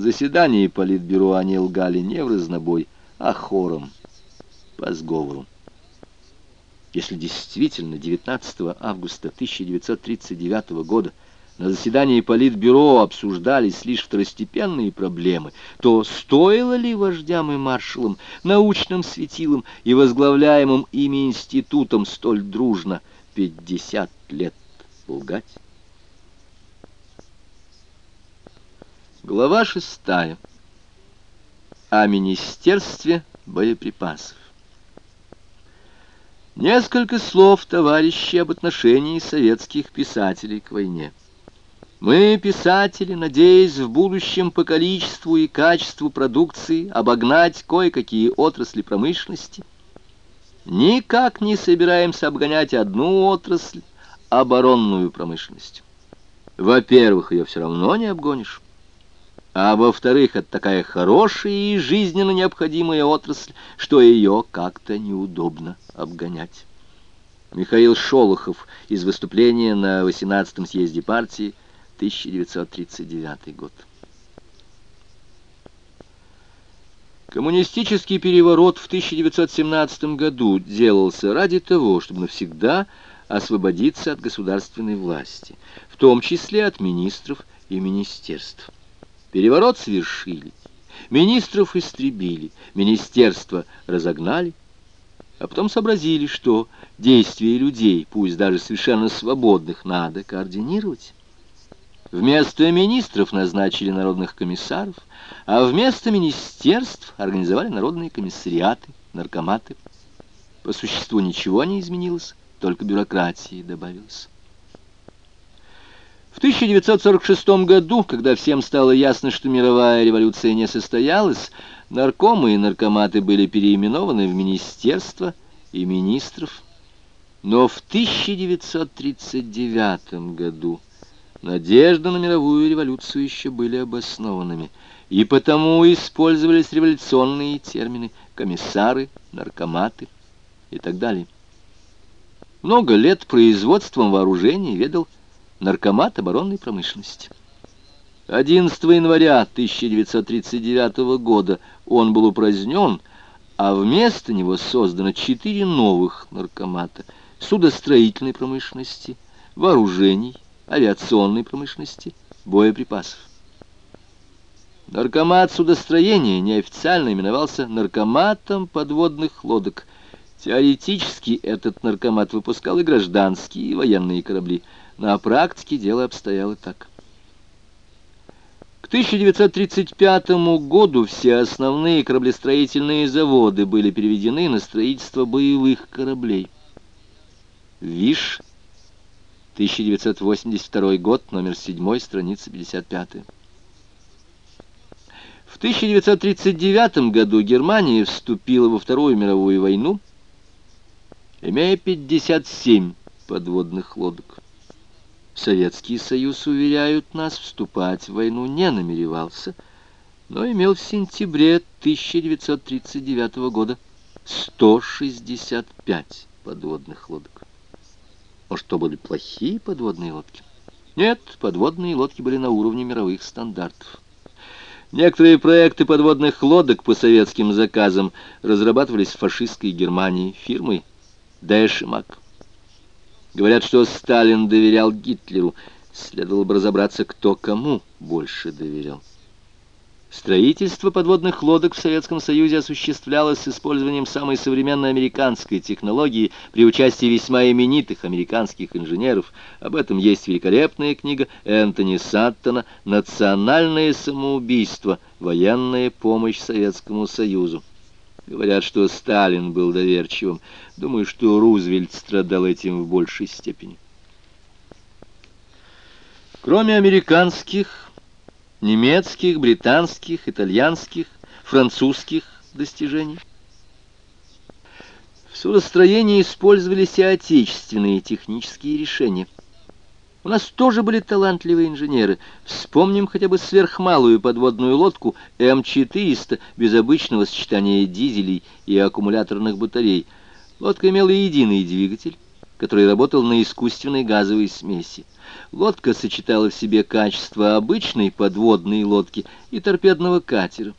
На заседании Политбюро они лгали не в разнобой, а хором, по сговору. Если действительно 19 августа 1939 года на заседании Политбюро обсуждались лишь второстепенные проблемы, то стоило ли вождям и маршалам, научным светилам и возглавляемым ими институтом столь дружно 50 лет лгать? Глава шестая. О Министерстве боеприпасов. Несколько слов, товарищи, об отношении советских писателей к войне. Мы, писатели, надеясь в будущем по количеству и качеству продукции обогнать кое-какие отрасли промышленности, никак не собираемся обгонять одну отрасль, оборонную промышленность. Во-первых, ее все равно не обгонишь. А во-вторых, это такая хорошая и жизненно необходимая отрасль, что ее как-то неудобно обгонять. Михаил Шолохов из выступления на 18-м съезде партии 1939 год. Коммунистический переворот в 1917 году делался ради того, чтобы навсегда освободиться от государственной власти, в том числе от министров и министерств. Переворот совершили, министров истребили, министерства разогнали, а потом сообразили, что действия людей, пусть даже совершенно свободных, надо координировать. Вместо министров назначили народных комиссаров, а вместо министерств организовали народные комиссариаты, наркоматы. По существу ничего не изменилось, только бюрократии добавилось. В 1946 году, когда всем стало ясно, что мировая революция не состоялась, наркомы и наркоматы были переименованы в министерства и министров. Но в 1939 году Надежды на мировую революцию еще были обоснованными, и потому использовались революционные термины «комиссары», «наркоматы» и так далее. Много лет производством вооружений ведал наркомат оборонной промышленности. 11 января 1939 года он был упразднен, а вместо него создано четыре новых наркомата судостроительной промышленности, вооружений, авиационной промышленности, боеприпасов. Наркомат судостроения неофициально именовался наркоматом подводных лодок. Теоретически этот наркомат выпускал и гражданские, и военные корабли. На практике дело обстояло так. К 1935 году все основные кораблестроительные заводы были переведены на строительство боевых кораблей. ВИШ 1982 год, номер 7, страница 55. В 1939 году Германия вступила во Вторую мировую войну, имея 57 подводных лодок. Советский Союз, уверяют нас, вступать в войну не намеревался, но имел в сентябре 1939 года 165 подводных лодок. Может, то были плохие подводные лодки? Нет, подводные лодки были на уровне мировых стандартов. Некоторые проекты подводных лодок по советским заказам разрабатывались в фашистской Германии фирмой Дэш и Мак. Говорят, что Сталин доверял Гитлеру. Следовало бы разобраться, кто кому больше доверял. Строительство подводных лодок в Советском Союзе осуществлялось с использованием самой современной американской технологии при участии весьма именитых американских инженеров. Об этом есть великолепная книга Энтони Саттона «Национальное самоубийство. Военная помощь Советскому Союзу». Говорят, что Сталин был доверчивым. Думаю, что Рузвельт страдал этим в большей степени. Кроме американских немецких, британских, итальянских, французских достижений. В судостроении использовались и отечественные технические решения. У нас тоже были талантливые инженеры. Вспомним хотя бы сверхмалую подводную лодку М-400 без обычного сочетания дизелей и аккумуляторных батарей. Лодка имела единый двигатель, который работал на искусственной газовой смеси. Лодка сочетала в себе качества обычной подводной лодки и торпедного катера.